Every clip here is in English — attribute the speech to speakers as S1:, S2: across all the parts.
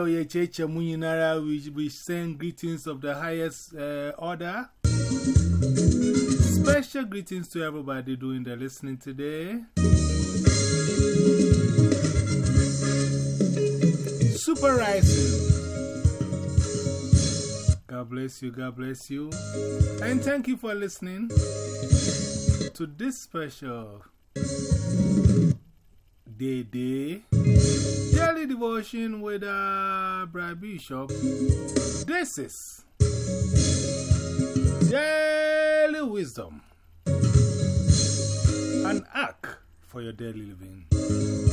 S1: yo, ye cheche muinara, we, we send greetings of the highest uh, order. Special greetings to everybody doing the listening today. Super Rising. God bless you, God bless you. And thank you for listening to this special day day devotion with uh, Brad Bishop. This is daily wisdom, an arc for your daily living.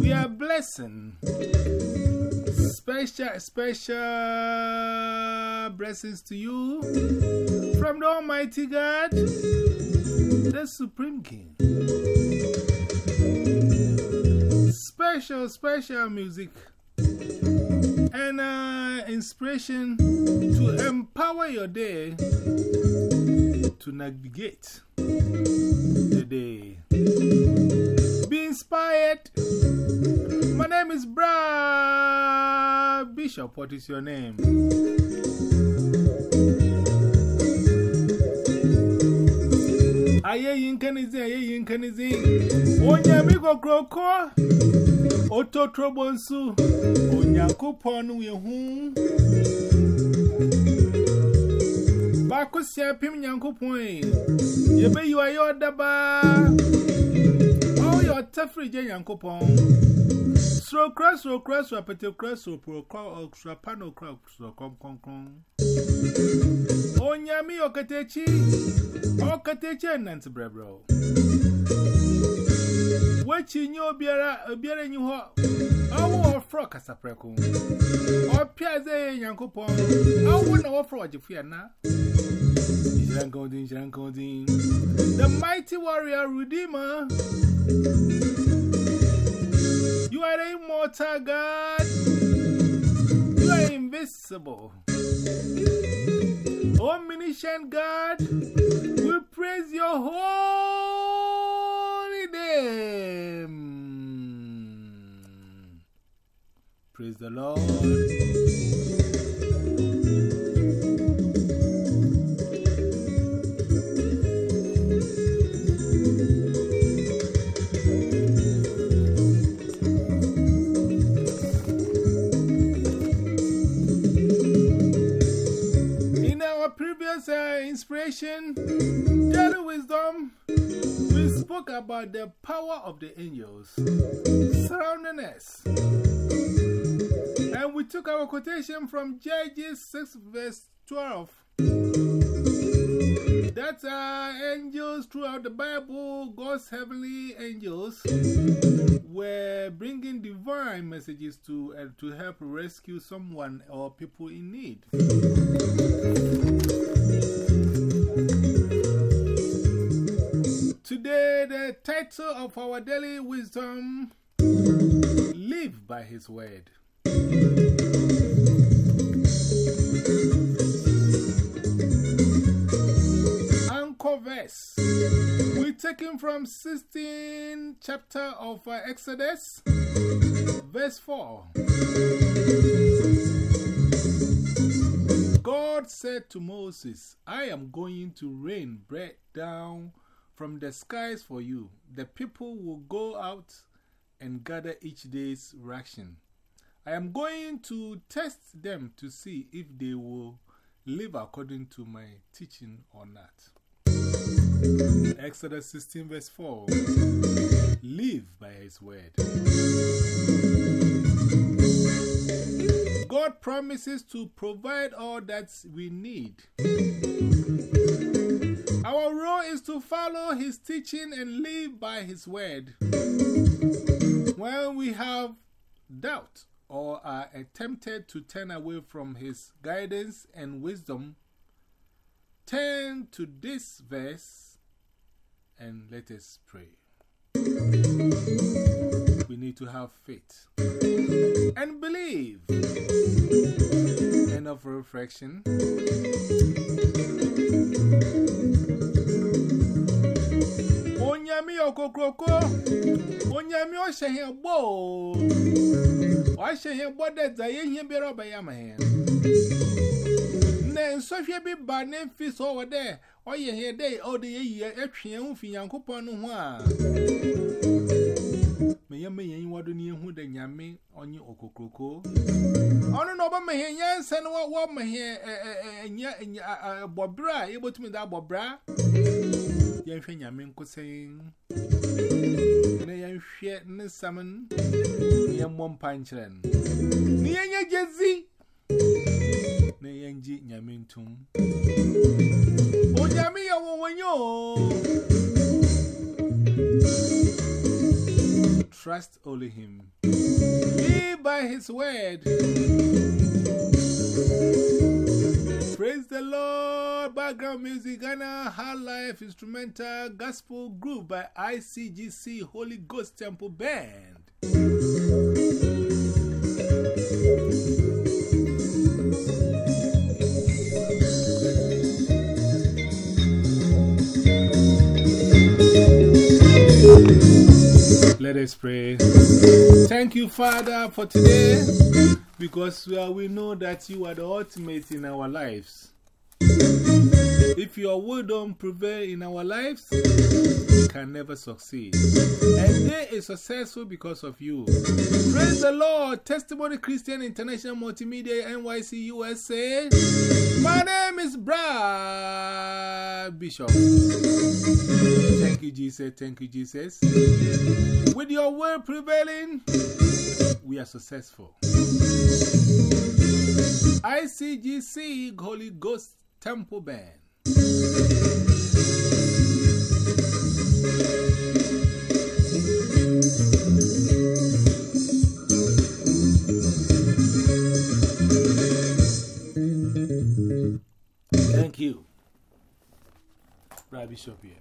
S1: We are blessing. Special, special blessings to you from the Almighty God, the Supreme King. Special, special music and uh, inspiration to empower your day to navigate the day. Be inspired. My name is Bra Bishop. What is your name? Aye, yinkanizi, aye, yinkanizi. Onyamiko kroko. Oto trobonsu. Onyakuponu yehu. Bakusia pim nyankupon. E. Yebe yu ayo daba. Yebe yu ayo daba. Safri J. Yankopon. Sro cross, so cross, so petty cross, so pro cross, so pano cross, so com con con. Onyami Okatechi, Okatechi, and Nancy Brebro. Watching your beer, a beer in you, I will frock as a preco. Or Piazza Yankopon, I wouldn't offer what you the mighty warrior redeemer. Immortal God. You are invisible. Omniscient God, we praise your holy name. Praise the Lord. About the power of the angels surrounding us. And we took our quotation from Judges 6, verse 12. That uh, angels throughout the Bible, God's heavenly angels, were bringing divine messages to, uh, to help rescue someone or people in need. Today, the title of our daily wisdom Live by His Word. Anchor verse. We taken from 16th chapter of uh, Exodus, verse 4. God said to Moses, I am going to rain bread down from the skies for you. The people will go out and gather each day's ration. I am going to test them to see if they will live according to my teaching or not. Exodus 16, verse 4 Live by His word. God God promises to provide all that we need. Our role is to follow His teaching and live by His word. When we have doubt or are tempted to turn away from His guidance and wisdom, turn to this verse and let us pray. We need to have faith and believe. End of reflection. Onyami okokroko. Onyami o shehe bo. Wa shehe bo de za ye hie bi roba ya ma he. Ne nsofie bi ba ne fi so wo de. O ye he de o de ye yi atwe hu fi yankopon no ho. yɛma yɛn wɔdo ne yɛhu dɛ nyame ɔnye okokroko. Ɔno na ɔbɛma hɛ nyɛnsa no wɔma hɛ bɔberɛ a yɛbɛtumi da bɔbra yɛnhwɛ nyame nkosɛn. Na yɛnhwɛ ne nsɛm no yɛmmɔ mpa nkyerɛ no na yɛnyɛ gyezi na yɛngye nyame ntom. Trust only Him. Live by His word. Praise the Lord. Background music, Ghana High Life Instrumental Gospel Group by ICGC Holy Ghost Temple Band. Let us pray. Thank you, Father, for today, because uh, we know that you are the ultimate in our lives. If your will don't prevail in our lives, we can never succeed. And they is successful because of you. Praise the Lord. Testimony Christian International Multimedia NYC USA. My name is Brad Bishop. You, Jesus. Thank you, Jesus. With your word prevailing, we are successful. ICGC Holy Ghost Temple Band. Thank you. Brad Bishop here.